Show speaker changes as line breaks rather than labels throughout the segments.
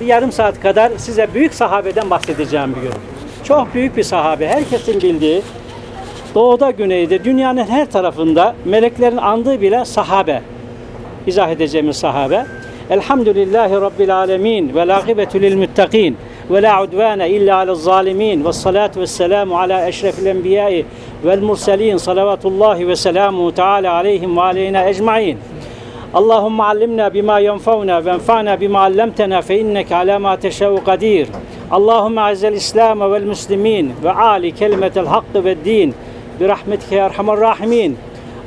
bir yarım saat kadar size büyük sahabeden bahsedeceğim bir gün. Çok büyük bir sahabe. Herkesin bildiği doğuda güneyde dünyanın her tarafında meleklerin andığı bile sahabe. İzah edeceğimiz sahabe. Elhamdülillahi Rabbil alemin ve lâgibetü lil muttakin ve la udvane illa alel zalimin ve salatu ve selamu ala eşrefil enbiyai vel murselin salavatullahi ve selamu teala aleyhim ve aleyna ecmain. اللهم علمنا بما ينفعنا وانفعنا بما علمتنا فإنك على ما تشاء قدير اللهم أعز الإسلام والمسلمين وعالي كلمة الحق والدين برحمتك يا أرحم الراحمين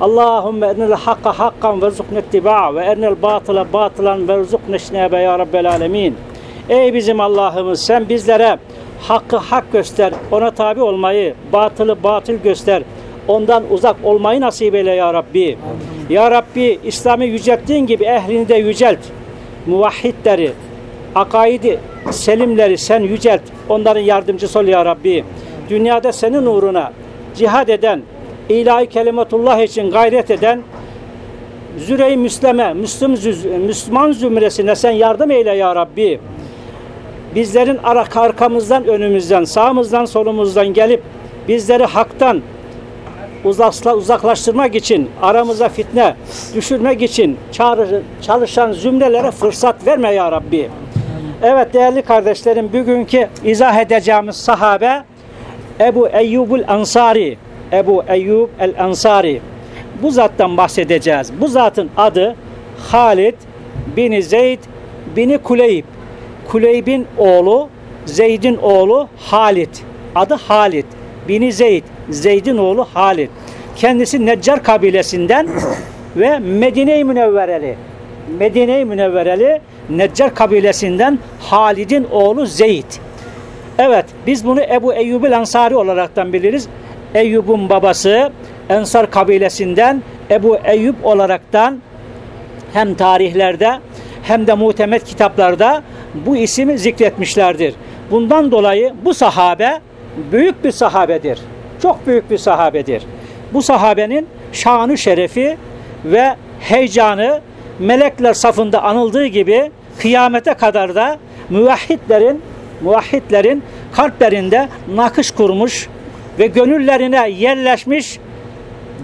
اللهم أرنا الحق حقا وارزقنا اتباعه وأرنا الباطل باطلا وارزقنا اجتنابه ya Rabbel Alemin. Ey bizim Allah'ımız sen bizlere hakkı hak göster, ona tabi olmayı, batılı batıl göster, ondan uzak olmayı nasip eyle ya Rabbi. Ya Rabbi İslam'ı yücelttiğin gibi ehlini de yücelt. Muvahhidleri, akaidi selimleri sen yücelt. Onların yardımcısı ol ya Rabbi. Dünyada senin uğruna cihad eden, ilahi kelimetullah için gayret eden Züre-i Müsleme, Müslüm, Müslüman zümresine sen yardım eyle ya Rabbi. Bizlerin arkamızdan, önümüzden, sağımızdan, solumuzdan gelip bizleri haktan, uzaklaştırmak için, aramıza fitne düşürmek için çalışan zümrelere fırsat verme ya Rabbi. Evet değerli kardeşlerim bugünkü izah edeceğimiz sahabe Ebu Eyyubul Ansari. Ebu Eyyub el Ansari. Bu zattan bahsedeceğiz. Bu zatın adı Halid bin Zeyd bin Kuleyb. Kuleyb'in oğlu, Zeyd'in oğlu Halid. Adı Halid bin Zeyd. Zeyd'in oğlu Halid. Kendisi Neccar kabilesinden ve Medine-i Münevvereli. Medine-i Münevvereli Neccar kabilesinden Halid'in oğlu Zeyd. Evet biz bunu Ebu Eyyubil Ansari olaraktan biliriz. Eyyub'un babası Ensar kabilesinden Ebu Eyyub olaraktan hem tarihlerde hem de muhtemet kitaplarda bu ismi zikretmişlerdir. Bundan dolayı bu sahabe büyük bir sahabedir. Çok büyük bir sahabedir. Bu sahabenin şanı şerefi ve heyecanı melekler safında anıldığı gibi kıyamete kadar da müvahhidlerin muvahhidlerin kalplerinde nakış kurmuş ve gönüllerine yerleşmiş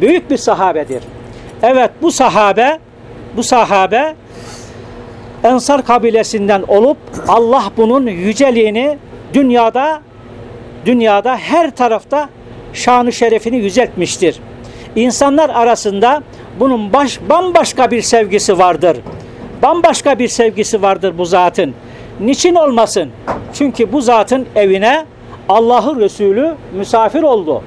büyük bir sahabedir. Evet bu sahabe bu sahabe Ensar kabilesinden olup Allah bunun yüceliğini dünyada dünyada her tarafta şanı şerefini yüceltmiştir. İnsanlar arasında bunun baş, bambaşka bir sevgisi vardır. Bambaşka bir sevgisi vardır bu zatın. Niçin olmasın? Çünkü bu zatın evine Allah'ın Resulü misafir oldu.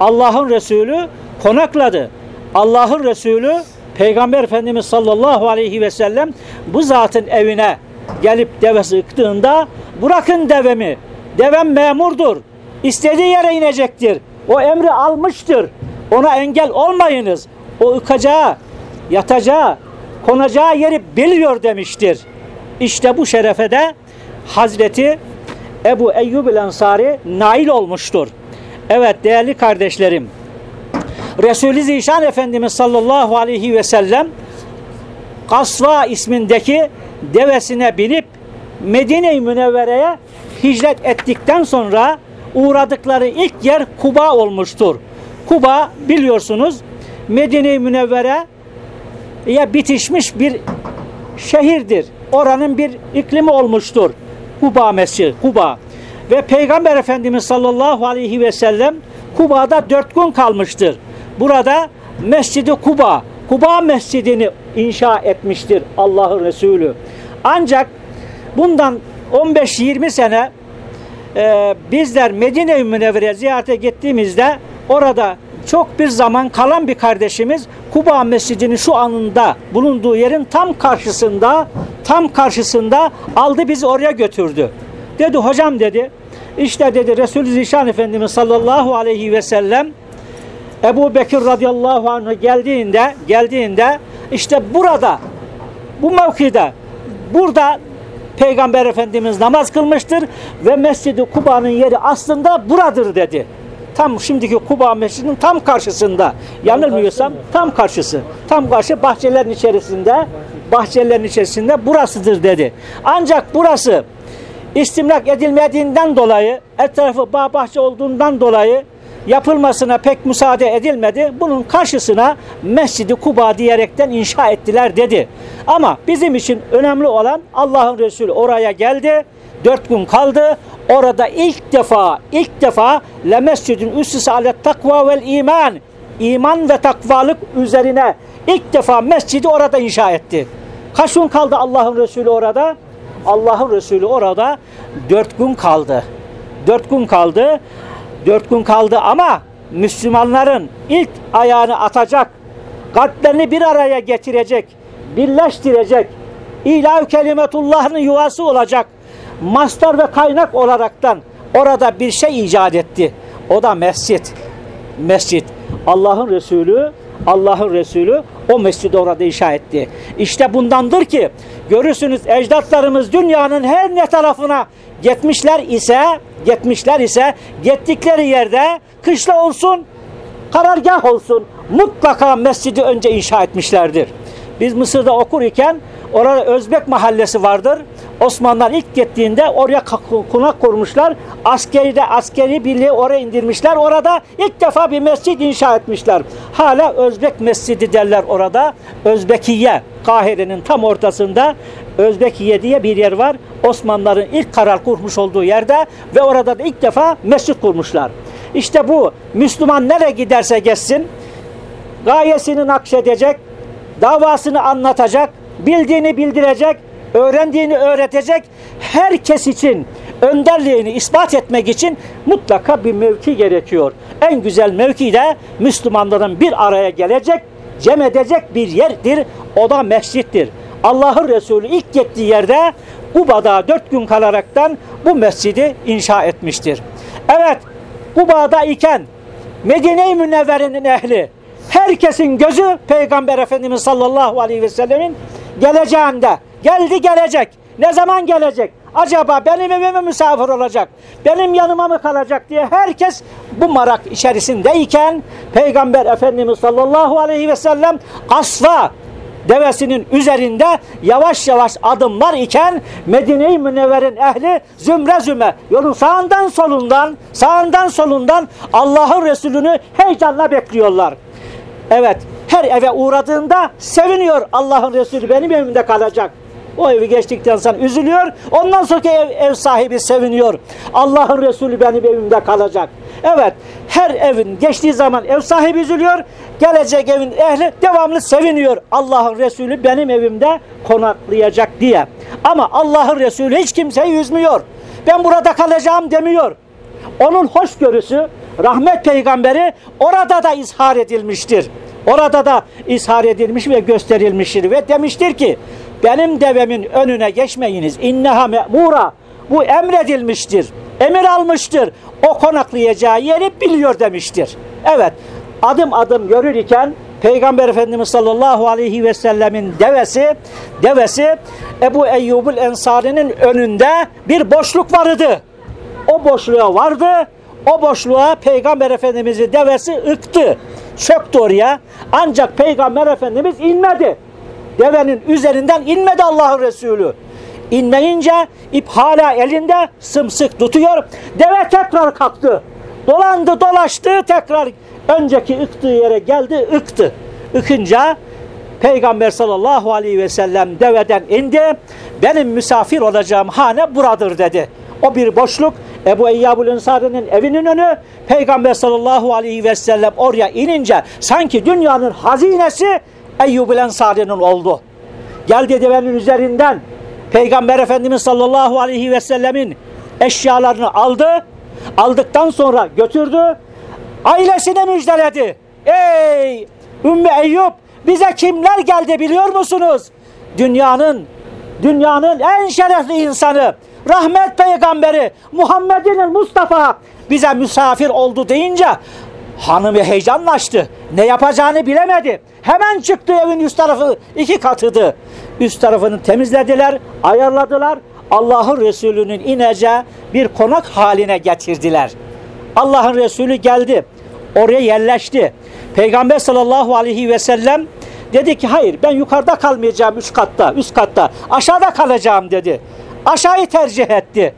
Allah'ın Resulü konakladı. Allah'ın Resulü Peygamber Efendimiz sallallahu aleyhi ve sellem bu zatın evine gelip devesi ıktığında bırakın devemi. Devem memurdur. İstediği yere inecektir. O emri almıştır. Ona engel olmayınız. O ıkacağı, yatacağı, konacağı yeri biliyor demiştir. İşte bu şerefe de Hazreti Ebu Eyyub el Ensari nail olmuştur. Evet değerli kardeşlerim. Resulü Zişan Efendimiz sallallahu aleyhi ve sellem Kasva ismindeki devesine binip Medine-i Münevvere'ye hicret ettikten sonra uğradıkları ilk yer Kuba olmuştur. Kuba biliyorsunuz Medine-i Münevvere ya bitişmiş bir şehirdir. Oranın bir iklimi olmuştur. Kuba Mescidi, Kuba. Ve Peygamber Efendimiz sallallahu aleyhi ve sellem Kuba'da dört gün kalmıştır. Burada Mescidi Kuba, Kuba Mescidini inşa etmiştir Allah'ın Resulü. Ancak bundan 15-20 sene e, bizler Medine-i Münevvere ziyarete gittiğimizde orada çok bir zaman kalan bir kardeşimiz Kuba Mescidi'nin şu anında bulunduğu yerin tam karşısında tam karşısında aldı bizi oraya götürdü. Dedi hocam dedi işte dedi Resulü Zişan Efendimiz sallallahu aleyhi ve sellem Ebu Bekir radıyallahu anh geldiğinde geldiğinde işte burada bu mevkide burada Peygamber Efendimiz namaz kılmıştır ve Mescid-i Kuba'nın yeri aslında buradır dedi. Tam şimdiki Kuba Mescidinin tam karşısında. Yanılmıyorsam tam karşısı. Tam karşı bahçelerin içerisinde bahçelerin içerisinde burasıdır dedi. Ancak burası istimlak edilmediğinden dolayı, etrafı bağ bahçe olduğundan dolayı yapılmasına pek müsaade edilmedi. Bunun karşısına Mescidi Kuba diyerekten inşa ettiler dedi. Ama bizim için önemli olan Allah'ın Resulü oraya geldi. Dört gün kaldı. Orada ilk defa, ilk defa le mescidin üssüsü ale takva vel iman. iman ve takvalık üzerine ilk defa mescidi orada inşa etti. Kaç gün kaldı Allah'ın Resulü orada? Allah'ın Resulü orada dört gün kaldı. Dört gün kaldı. Dört gün kaldı ama Müslümanların ilk ayağını atacak, kalplerini bir araya getirecek, birleştirecek, ilah kelimetullah'ın yuvası olacak, mastar ve kaynak olaraktan orada bir şey icat etti. O da mescit. Mescit. Allah'ın Resulü Allah'ın Resulü o mescidi orada inşa etti. İşte bundandır ki görürsünüz ecdatlarımız dünyanın her ne tarafına gitmişler ise gitmişler ise gittikleri yerde kışla olsun karargah olsun mutlaka mescidi önce inşa etmişlerdir. Biz Mısır'da okur iken orada Özbek mahallesi vardır. Osmanlılar ilk gittiğinde oraya konak kurmuşlar. Askeri de askeri birliği oraya indirmişler. Orada ilk defa bir mescid inşa etmişler. Hala Özbek mescidi derler orada. Özbekiye, Kahire'nin tam ortasında Özbekiye diye bir yer var. Osmanlıların ilk karar kurmuş olduğu yerde ve orada da ilk defa mescid kurmuşlar. İşte bu Müslüman nereye giderse geçsin gayesini nakşedecek, davasını anlatacak, bildiğini bildirecek, öğrendiğini öğretecek herkes için önderliğini ispat etmek için mutlaka bir mevki gerekiyor. En güzel mevki de Müslümanların bir araya gelecek, cem edecek bir yerdir. O da mescittir. Allah'ın Resulü ilk gittiği yerde Kuba'da dört gün kalaraktan bu mescidi inşa etmiştir. Evet, Kuba'da iken Medine-i Münevvere'nin ehli herkesin gözü Peygamber Efendimiz sallallahu aleyhi ve sellemin geleceğinde. Geldi gelecek. Ne zaman gelecek? Acaba benim evime misafir olacak? Benim yanıma mı kalacak diye herkes bu marak içerisindeyken Peygamber Efendimiz sallallahu aleyhi ve sellem asla devesinin üzerinde yavaş yavaş adımlar iken Medine-i Münevver'in ehli zümre züme yolun sağından solundan sağından solundan Allah'ın Resulünü heyecanla bekliyorlar. Evet her eve uğradığında seviniyor Allah'ın Resulü benim evimde kalacak. O evi geçtikten sonra üzülüyor. Ondan sonra ev, ev sahibi seviniyor. Allah'ın Resulü benim evimde kalacak. Evet her evin geçtiği zaman ev sahibi üzülüyor. Gelecek evin ehli devamlı seviniyor. Allah'ın Resulü benim evimde konaklayacak diye. Ama Allah'ın Resulü hiç kimseyi üzmüyor. Ben burada kalacağım demiyor. Onun hoşgörüsü rahmet peygamberi orada da izhar edilmiştir. Orada da izhar edilmiş ve gösterilmiştir ve demiştir ki benim devemin önüne geçmeyiniz. İnneha me'mura. Bu emredilmiştir. Emir almıştır. O konaklayacağı yeri biliyor demiştir. Evet. Adım adım görür iken Peygamber Efendimiz sallallahu aleyhi ve sellemin devesi devesi Ebu Eyyubul Ensari'nin önünde bir boşluk vardı. O boşluğa vardı. O boşluğa Peygamber Efendimiz'i devesi ıktı. Çöktü oraya. Ancak Peygamber Efendimiz inmedi. Devenin üzerinden inmedi Allah'ın Resulü. İnmeyince ip hala elinde sımsık tutuyor. Deve tekrar kalktı. Dolandı dolaştı tekrar önceki ıktığı yere geldi ıktı. Ikınca Peygamber sallallahu aleyhi ve sellem deveden indi. Benim misafir olacağım hane buradır dedi. O bir boşluk Ebu Eyyabul Ensari'nin evinin önü Peygamber sallallahu aleyhi ve sellem oraya inince sanki dünyanın hazinesi Eyyubul Ensari'nin oldu. Geldi devenin üzerinden Peygamber Efendimiz sallallahu aleyhi ve sellemin eşyalarını aldı. Aldıktan sonra götürdü. Ailesine müjdeledi. Ey Ümmü Eyyub bize kimler geldi biliyor musunuz? Dünyanın dünyanın en şerefli insanı rahmet peygamberi Muhammed'in Mustafa bize misafir oldu deyince hanımı heyecanlaştı. Ne yapacağını bilemedi. Hemen çıktı evin üst tarafı iki katıdı. Üst tarafını temizlediler, ayarladılar. Allah'ın Resulü'nün ineceği bir konak haline getirdiler. Allah'ın Resulü geldi. Oraya yerleşti. Peygamber sallallahu aleyhi ve sellem Dedi ki hayır ben yukarıda kalmayacağım üst katta, üst katta. Aşağıda kalacağım dedi. Aşağıyı tercih etti.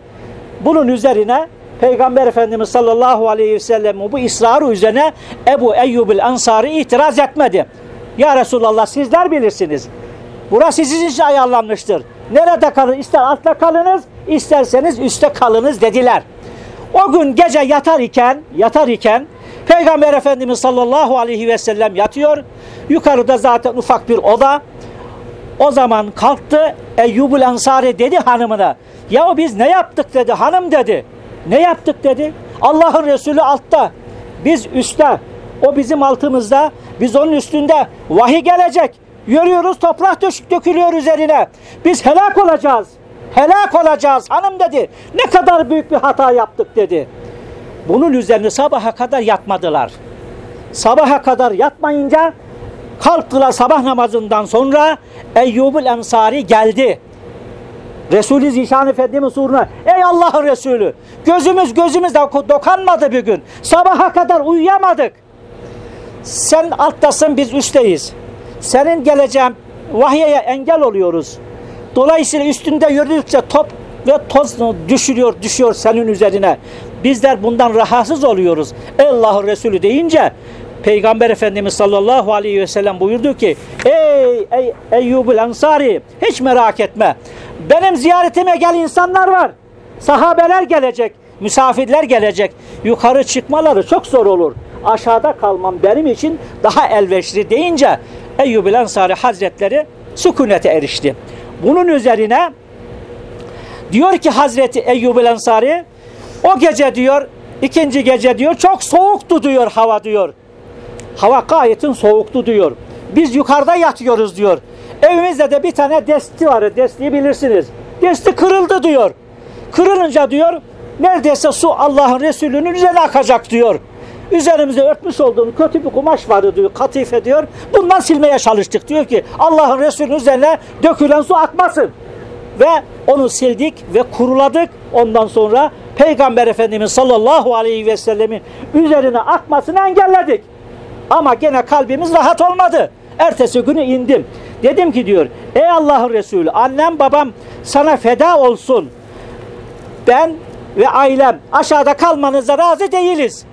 Bunun üzerine Peygamber Efendimiz sallallahu aleyhi ve sellem bu ısrarı üzerine Ebu Eyyub el Ansari itiraz etmedi. Ya Resulallah sizler bilirsiniz. Burası sizin için ayarlanmıştır. Nerede kalın? İster altta kalınız, isterseniz üstte kalınız dediler. O gün gece yatar iken, yatar iken Peygamber Efendimiz sallallahu aleyhi ve sellem yatıyor. Yukarıda zaten ufak bir oda. O zaman kalktı Eyyubul Ensari dedi hanımına. Ya biz ne yaptık dedi hanım dedi. Ne yaptık dedi. Allah'ın Resulü altta. Biz üstte. O bizim altımızda. Biz onun üstünde. Vahiy gelecek. Yürüyoruz toprak dökülüyor üzerine. Biz helak olacağız. Helak olacağız hanım dedi. Ne kadar büyük bir hata yaptık dedi. Bunun üzerine sabaha kadar yatmadılar. Sabaha kadar yatmayınca kalktılar sabah namazından sonra Eyyubul Ensari geldi. Resulü Zişan Efendimiz uğruna ey Allah'ın Resulü gözümüz gözümüz dokanmadı bir gün. Sabaha kadar uyuyamadık. Sen alttasın biz üstteyiz. Senin geleceğin vahyeye engel oluyoruz. Dolayısıyla üstünde yürüdükçe top ve toz düşürüyor, düşüyor senin üzerine. Bizler bundan rahatsız oluyoruz. Allah'ın Resulü deyince Peygamber Efendimiz sallallahu aleyhi ve sellem buyurdu ki Ey, ey Eyyubul Ensari hiç merak etme. Benim ziyaretime gel insanlar var. Sahabeler gelecek, misafirler gelecek. Yukarı çıkmaları çok zor olur. Aşağıda kalmam benim için daha elverişli deyince Eyyubul Ensari Hazretleri sükunete erişti. Bunun üzerine diyor ki Hazreti Eyyubul Ensari o gece diyor ikinci gece diyor çok soğuktu diyor hava diyor. Hava gayetin soğuktu diyor. Biz yukarıda yatıyoruz diyor. Evimizde de bir tane desti var. Destiyi bilirsiniz. Desti kırıldı diyor. Kırılınca diyor neredeyse su Allah'ın Resulü'nün üzerine akacak diyor. Üzerimize örtmüş olduğum kötü bir kumaş vardı diyor. Katife diyor. Bundan silmeye çalıştık. Diyor ki Allah'ın Resulü'nün üzerine dökülen su akmasın. Ve onu sildik ve kuruladık. Ondan sonra Peygamber Efendimiz sallallahu aleyhi ve sellemin üzerine akmasını engelledik. Ama gene kalbimiz rahat olmadı. Ertesi günü indim. Dedim ki diyor, ey Allah'ın Resulü, annem babam sana feda olsun. Ben ve ailem aşağıda kalmanıza razı değiliz.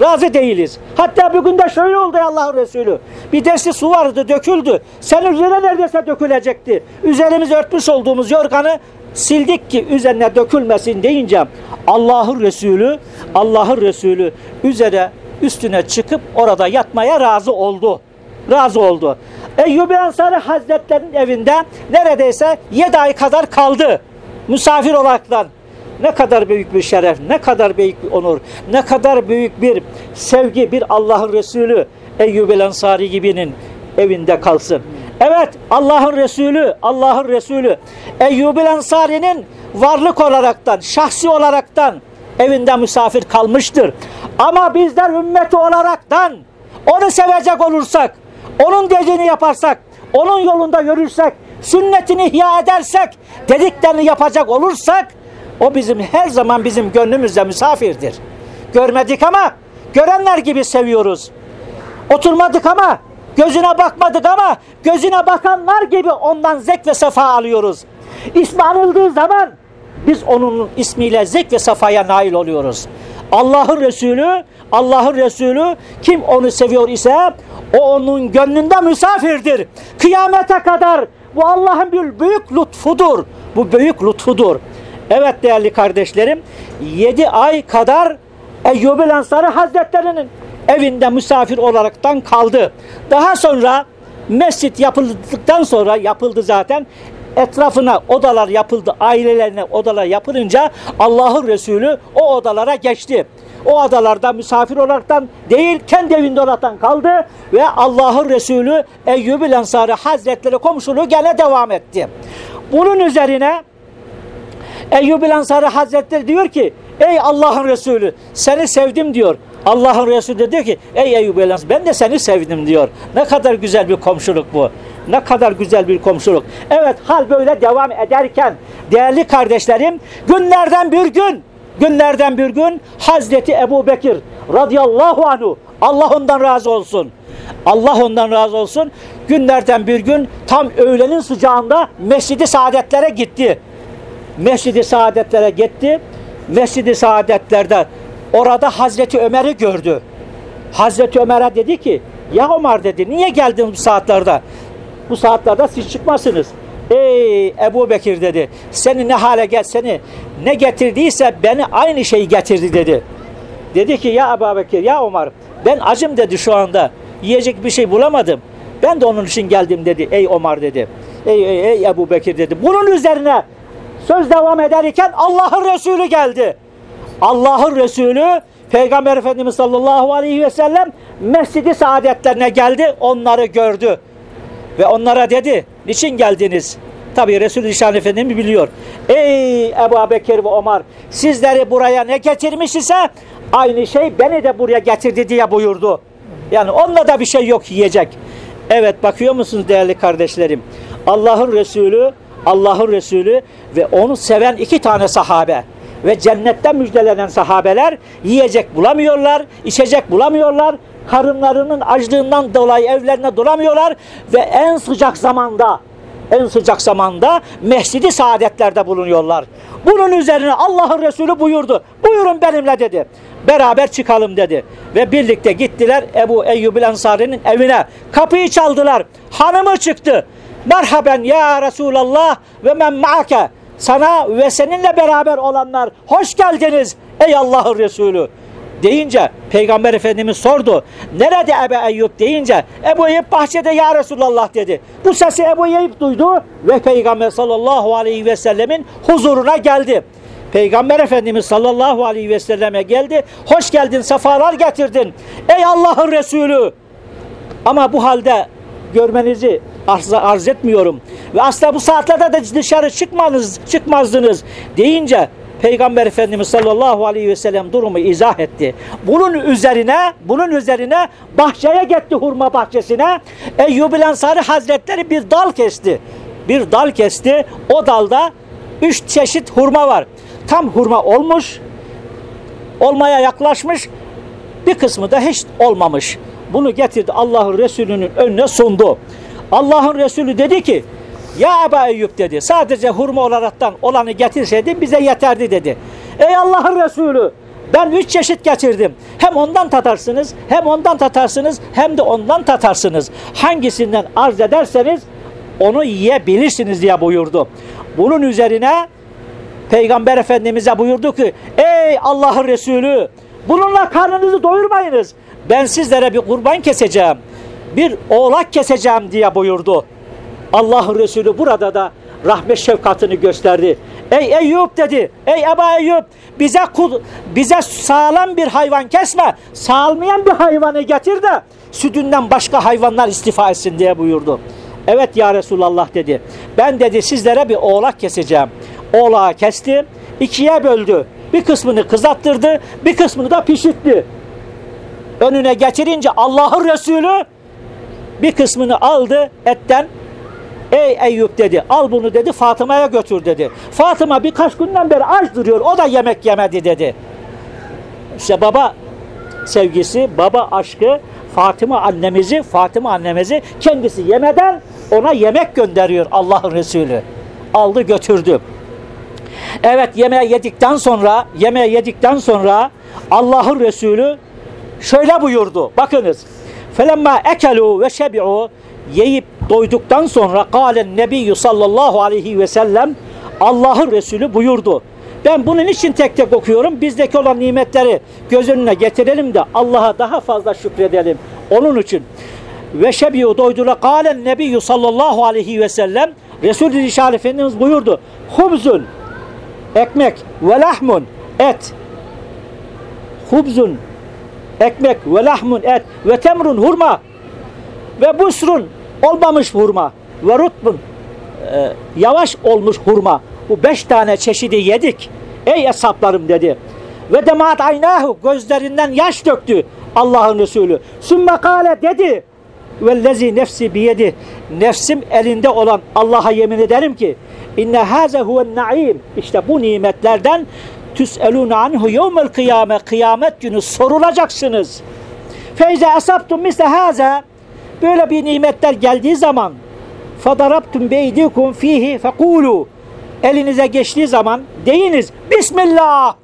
Razı değiliz. Hatta bugün de şöyle oldu Allah'ın Resulü. Bir desti su vardı, döküldü. Senin üzerine neredeyse dökülecekti. Üzerimizi örtmüş olduğumuz yorganı sildik ki üzerine dökülmesin deyince Allah'ın Resulü, Allah'ın Resulü üzere üstüne çıkıp orada yatmaya razı oldu. Razı oldu. Eyyub Ensari Hazretleri'nin evinde neredeyse 7 ay kadar kaldı. Misafir olaraktan. Ne kadar büyük bir şeref, ne kadar büyük bir onur, ne kadar büyük bir sevgi bir Allah'ın Resulü Eyyub Ensari gibinin evinde kalsın. Evet Allah'ın Resulü, Allah'ın Resulü Eyyub Ensari'nin varlık olaraktan, şahsi olaraktan evinde misafir kalmıştır. Ama bizler ümmeti olaraktan onu sevecek olursak, onun dediğini yaparsak, onun yolunda yürürsek, sünnetini ihya edersek, dediklerini yapacak olursak, o bizim her zaman bizim gönlümüzde misafirdir. Görmedik ama görenler gibi seviyoruz. Oturmadık ama gözüne bakmadık ama gözüne bakanlar gibi ondan zek ve sefa alıyoruz. İsmi anıldığı zaman biz onun ismiyle zek ve safaya nail oluyoruz. Allah'ın Resulü, Allah'ın Resulü kim onu seviyor ise o onun gönlünde misafirdir. Kıyamete kadar bu Allah'ın bir büyük lütfudur. Bu büyük lütfudur. Evet değerli kardeşlerim, yedi ay kadar Eyyub Ensari Hazretleri'nin evinde misafir olaraktan kaldı. Daha sonra mescit yapıldıktan sonra yapıldı zaten etrafına odalar yapıldı, ailelerine odalar yapılınca Allah'ın Resulü o odalara geçti. O odalarda misafir olaraktan değil, kendi evinde olaraktan kaldı ve Allah'ın Resulü Eyyub Ensari Hazretleri komşuluğu gene devam etti. Bunun üzerine Eyyub Ensari Hazretleri diyor ki, ey Allah'ın Resulü seni sevdim diyor. Allah'ın Resulü de diyor ki ey Eyyub Ensari ben de seni sevdim diyor. Ne kadar güzel bir komşuluk bu. Ne kadar güzel bir komşuluk. Evet hal böyle devam ederken değerli kardeşlerim günlerden bir gün günlerden bir gün Hazreti Ebu Bekir radıyallahu anhu Allah ondan razı olsun. Allah ondan razı olsun. Günlerden bir gün tam öğlenin sıcağında Mescid-i Saadetler'e gitti. Mescid-i Saadetler'e gitti. Mescid-i Saadetler'de orada Hazreti Ömer'i gördü. Hazreti Ömer'e dedi ki ya Ömer dedi niye geldin bu saatlerde? Bu saatlerde siz çıkmasınız. Ey Ebu Bekir dedi. Seni ne hale gel seni ne getirdiyse beni aynı şeyi getirdi dedi. Dedi ki ya Ebu Bekir ya Ömer ben acım dedi şu anda. Yiyecek bir şey bulamadım. Ben de onun için geldim dedi. Ey Ömer dedi. Ey, ey, ey Ebu Bekir dedi. Bunun üzerine söz devam ederken Allah'ın Resulü geldi. Allah'ın Resulü Peygamber Efendimiz sallallahu aleyhi ve sellem Mescid-i Saadetlerine geldi. Onları gördü. Ve onlara dedi, niçin geldiniz? Tabi Resul-i Şan Efendimiz biliyor. Ey Ebu Bekir ve Ömer, sizleri buraya ne getirmiş ise aynı şey beni de buraya getirdi diye buyurdu. Yani onunla da bir şey yok yiyecek. Evet bakıyor musunuz değerli kardeşlerim? Allah'ın Resulü, Allah'ın Resulü ve onu seven iki tane sahabe ve cennetten müjdelenen sahabeler yiyecek bulamıyorlar, içecek bulamıyorlar karınlarının açlığından dolayı evlerine duramıyorlar ve en sıcak zamanda en sıcak zamanda mescidi saadetlerde bulunuyorlar. Bunun üzerine Allah'ın Resulü buyurdu. Buyurun benimle dedi. Beraber çıkalım dedi. Ve birlikte gittiler Ebu Eyyub Ensari'nin evine. Kapıyı çaldılar. Hanımı çıktı. Merhaben ya Resulallah ve men ma'ake. Sana ve seninle beraber olanlar hoş geldiniz ey Allah'ın Resulü deyince Peygamber Efendimiz sordu. Nerede Ebu Eyyub deyince Ebu Eyyub bahçede ya Resulallah dedi. Bu sesi Ebu Eyyub duydu ve Peygamber sallallahu aleyhi ve sellemin huzuruna geldi. Peygamber Efendimiz sallallahu aleyhi ve selleme geldi. Hoş geldin, sefalar getirdin. Ey Allah'ın Resulü. Ama bu halde görmenizi arz, arz etmiyorum. Ve asla bu saatlerde de dışarı çıkmanız, çıkmazdınız deyince Peygamber Efendimiz sallallahu aleyhi ve sellem durumu izah etti. Bunun üzerine, bunun üzerine bahçeye gitti hurma bahçesine. Eyyub Ensari Hazretleri bir dal kesti. Bir dal kesti. O dalda üç çeşit hurma var. Tam hurma olmuş, olmaya yaklaşmış, bir kısmı da hiç olmamış. Bunu getirdi Allah'ın Resulü'nün önüne sundu. Allah'ın Resulü dedi ki, ya Eba Eyyub dedi. Sadece hurma olaraktan olanı getirseydi bize yeterdi dedi. Ey Allah'ın Resulü ben üç çeşit getirdim. Hem ondan tatarsınız, hem ondan tatarsınız, hem de ondan tatarsınız. Hangisinden arz ederseniz onu yiyebilirsiniz diye buyurdu. Bunun üzerine Peygamber Efendimiz'e buyurdu ki ey Allah'ın Resulü bununla karnınızı doyurmayınız. Ben sizlere bir kurban keseceğim. Bir oğlak keseceğim diye buyurdu. Allah Resulü burada da rahmet şefkatini gösterdi. Ey Eyüp dedi. Ey Eba Eyüp bize bize sağlam bir hayvan kesme. Sağlamayan bir hayvanı getir de sütünden başka hayvanlar istifa etsin diye buyurdu. Evet ya Resulallah dedi. Ben dedi sizlere bir oğlak keseceğim. Oğlağı kesti. ikiye böldü. Bir kısmını kızarttırdı. Bir kısmını da pişirtti. Önüne getirince Allah'ın Resulü bir kısmını aldı etten Ey Eyüp dedi al bunu dedi Fatıma'ya götür dedi. Fatıma birkaç günden beri aç duruyor o da yemek yemedi dedi. İşte baba sevgisi, baba aşkı Fatıma annemizi, Fatıma annemizi kendisi yemeden ona yemek gönderiyor Allah'ın Resulü. Aldı götürdü. Evet yemeği yedikten sonra, yemeği yedikten sonra Allah'ın Resulü şöyle buyurdu. Bakınız. Felemma ekelu ve şebi'u yiyip doyduktan sonra kâlen nebiyyü sallallahu aleyhi ve sellem Allah'ın Resulü buyurdu. Ben bunun için tek tek okuyorum. Bizdeki olan nimetleri göz önüne getirelim de Allah'a daha fazla şükredelim. Onun için ve şebiyu doydula kâlen nebiyyü sallallahu aleyhi ve sellem Resul-i Rişal Efendimiz buyurdu. Hubzun ekmek ve lahmun et hubzun ekmek ve lahmun et ve temrun hurma ve busrun olmamış hurma ve rutbun e, yavaş olmuş hurma. Bu beş tane çeşidi yedik. Ey hesaplarım dedi. Ve demat aynahu gözlerinden yaş döktü Allah'ın Resulü. Sümme kale dedi. Vellezi nefsi biyedi. Nefsim elinde olan Allah'a yemin ederim ki inne haze huven naim. İşte bu nimetlerden tüs'elûne anhu yevmel kıyame. Kıyamet günü sorulacaksınız. Feyze esabtum misle haze Böyle bir nimetler geldiği zaman fadarabtum beydikum fihi fekulu elinize geçtiği zaman deyiniz Bismillah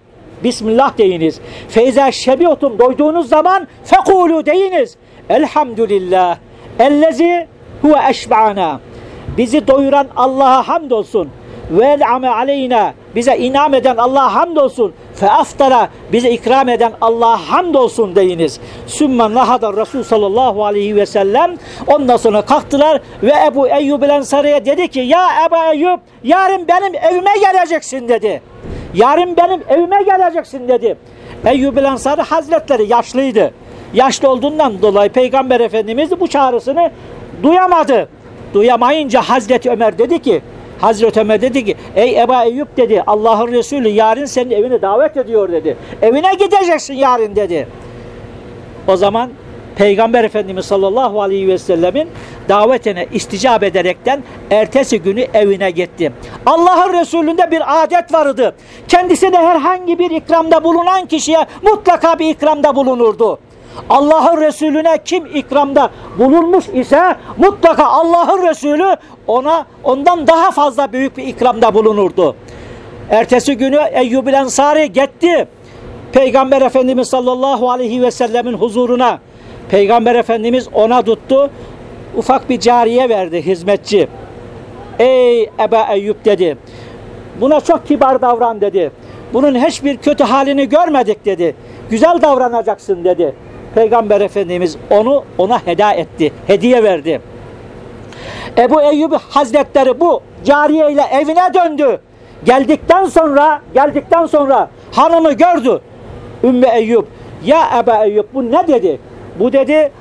Bismillah deyiniz. Feyza şebiyotum doyduğunuz zaman fekulu deyiniz. Elhamdülillah. Ellezi huve eşba'ana. Bizi doyuran Allah'a hamdolsun. Ve el'ame aleyna. Bize inam eden Allah'a hamdolsun. Fe aftara. Bize ikram eden Allah'a hamdolsun deyiniz. Sümmen lahadar Resul sallallahu aleyhi ve sellem. Ondan sonra kalktılar ve Ebu Eyyub Ensari'ye dedi ki ya Ebu Eyyub yarın benim evime geleceksin dedi. Yarın benim evime geleceksin dedi. Eyyub Ensari Hazretleri yaşlıydı. Yaşlı olduğundan dolayı Peygamber Efendimiz bu çağrısını duyamadı. Duyamayınca Hazreti Ömer dedi ki Hazreti Ömer dedi ki ey Eba Eyyub dedi Allah'ın Resulü yarın senin evine davet ediyor dedi. Evine gideceksin yarın dedi. O zaman Peygamber Efendimiz sallallahu aleyhi ve sellemin davetine isticap ederekten ertesi günü evine gitti. Allah'ın Resulü'nde bir adet vardı. Kendisine herhangi bir ikramda bulunan kişiye mutlaka bir ikramda bulunurdu. Allah'ın Resulüne kim ikramda bulunmuş ise mutlaka Allah'ın Resulü ona ondan daha fazla büyük bir ikramda bulunurdu. Ertesi günü Eyyub Ensari gitti. Peygamber Efendimiz sallallahu aleyhi ve sellemin huzuruna. Peygamber Efendimiz ona tuttu. Ufak bir cariye verdi hizmetçi. Ey Eba Eyyub dedi. Buna çok kibar davran dedi. Bunun hiçbir kötü halini görmedik dedi. Güzel davranacaksın dedi. Peygamber Efendimiz onu ona heda etti. Hediye verdi. Ebu Eyyub Hazretleri bu cariye ile evine döndü. Geldikten sonra geldikten sonra hanımı gördü. Ümmü Eyyub ya Ebu Eyyub bu ne dedi? Bu dedi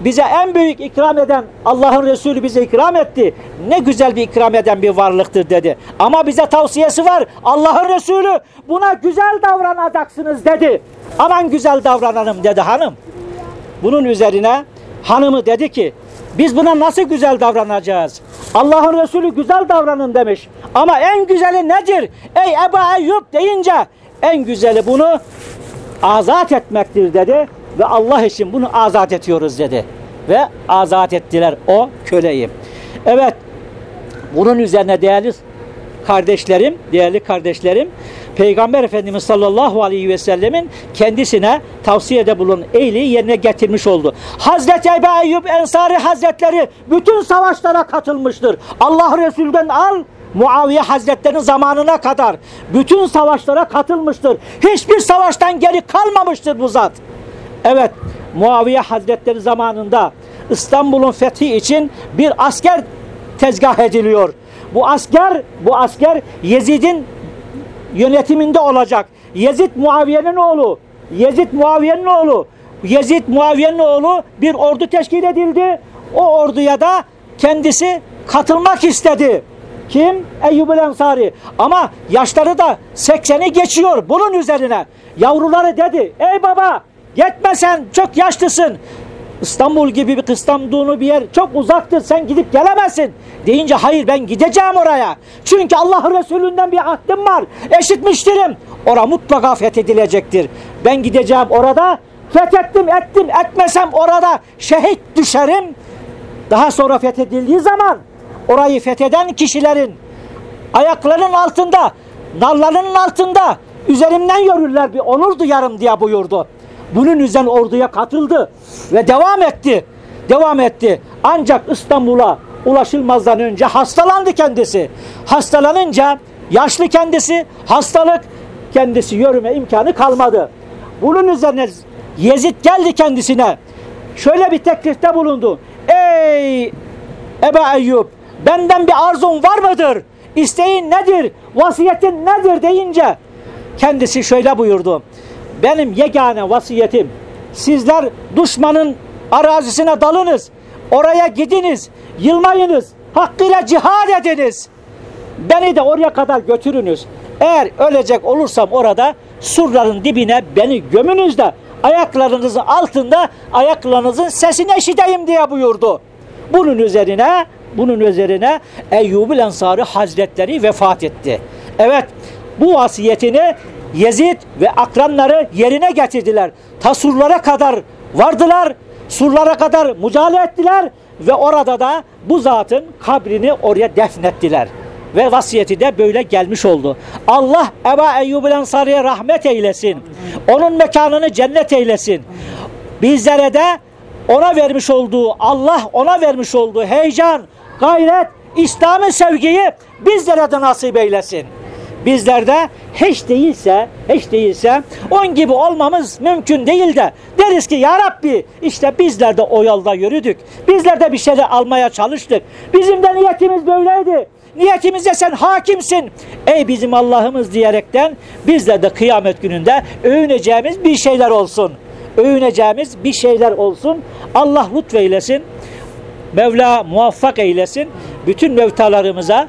bize en büyük ikram eden Allah'ın Resulü bize ikram etti. Ne güzel bir ikram eden bir varlıktır dedi. Ama bize tavsiyesi var. Allah'ın Resulü buna güzel davranacaksınız dedi. Aman güzel davranalım dedi hanım. Bunun üzerine hanımı dedi ki biz buna nasıl güzel davranacağız? Allah'ın Resulü güzel davranın demiş. Ama en güzeli nedir? Ey Ebu Eyyub deyince en güzeli bunu azat etmektir dedi. Ve Allah için bunu azat ediyoruz dedi. Ve azat ettiler o köleyi. Evet bunun üzerine değerli kardeşlerim, değerli kardeşlerim, Peygamber Efendimiz sallallahu aleyhi ve sellemin kendisine tavsiyede bulun iyiliği yerine getirmiş oldu. Hazreti Ebu Eyyub Ensari Hazretleri bütün savaşlara katılmıştır. Allah Resulü'den al, Muaviye Hazretleri'nin zamanına kadar bütün savaşlara katılmıştır. Hiçbir savaştan geri kalmamıştır bu zat. Evet, Muaviye Hazretleri zamanında İstanbul'un fethi için bir asker tezgah ediliyor. Bu asker, bu asker Yezid'in yönetiminde olacak. Yezid Muaviye'nin oğlu. Yezid Muaviye'nin oğlu. Yezid Muaviye'nin oğlu bir ordu teşkil edildi. O orduya da kendisi katılmak istedi. Kim? Eyyub Ensari. Ama yaşları da 80'i geçiyor bunun üzerine. Yavruları dedi, ey baba gitme sen çok yaşlısın. İstanbul gibi bir İstanbul'u bir yer çok uzaktır sen gidip gelemezsin. Deyince hayır ben gideceğim oraya. Çünkü Allah Resulü'nden bir ahdim var. Eşitmiştirim. Ora mutlaka fethedilecektir. Ben gideceğim orada fethettim ettim etmesem orada şehit düşerim. Daha sonra fethedildiği zaman orayı fetheden kişilerin ayaklarının altında, nallarının altında üzerimden yürürler bir onur duyarım diye buyurdu. Bunun üzerine orduya katıldı ve devam etti. Devam etti. Ancak İstanbul'a ulaşılmazdan önce hastalandı kendisi. Hastalanınca yaşlı kendisi, hastalık kendisi yürüme imkanı kalmadı. Bunun üzerine Yezid geldi kendisine. Şöyle bir teklifte bulundu. Ey Eba Eyyub benden bir arzun var mıdır? İsteğin nedir? Vasiyetin nedir deyince kendisi şöyle buyurdu. Benim yegane vasiyetim sizler düşmanın arazisine dalınız. Oraya gidiniz. Yılmayınız. Hakkıyla cihad ediniz. Beni de oraya kadar götürünüz. Eğer ölecek olursam orada surların dibine beni gömünüz de ayaklarınızın altında ayaklarınızın sesini eşiteyim diye buyurdu. Bunun üzerine bunun üzerine Eyyub Ensari Hazretleri vefat etti. Evet bu vasiyetini Yezid ve akranları yerine getirdiler. Tasurlara kadar vardılar. surlara kadar mücadele ettiler ve orada da bu zatın kabrini oraya defnettiler. Ve vasiyeti de böyle gelmiş oldu. Allah Eba Eyyub Ensari'ye rahmet eylesin. Onun mekanını cennet eylesin. Bizlere de ona vermiş olduğu, Allah ona vermiş olduğu heyecan, gayret, İslam'ın sevgiyi bizlere de nasip eylesin. Bizler de hiç değilse, hiç değilse on gibi olmamız mümkün değil de deriz ki ya Rabbi işte bizler de o yolda yürüdük. Bizler de bir şeyler almaya çalıştık. Bizim de niyetimiz böyleydi. Niyetimize sen hakimsin. Ey bizim Allah'ımız diyerekten bizler de kıyamet gününde övüneceğimiz bir şeyler olsun. Övüneceğimiz bir şeyler olsun. Allah lütfeylesin. Mevla muvaffak eylesin. Bütün mevtalarımıza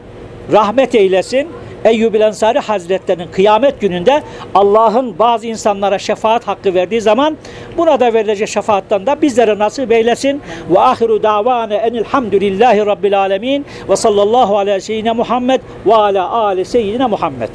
rahmet eylesin. Eyyub Ensari Hazretlerinin kıyamet gününde Allah'ın bazı insanlara şefaat hakkı verdiği zaman buna da verilecek şefaattan da bizlere nasip eylesin. Ve ahiru davane enilhamdülillahi rabbil alemin ve sallallahu ala seyyidine Muhammed ve ala ali seyyidine Muhammed.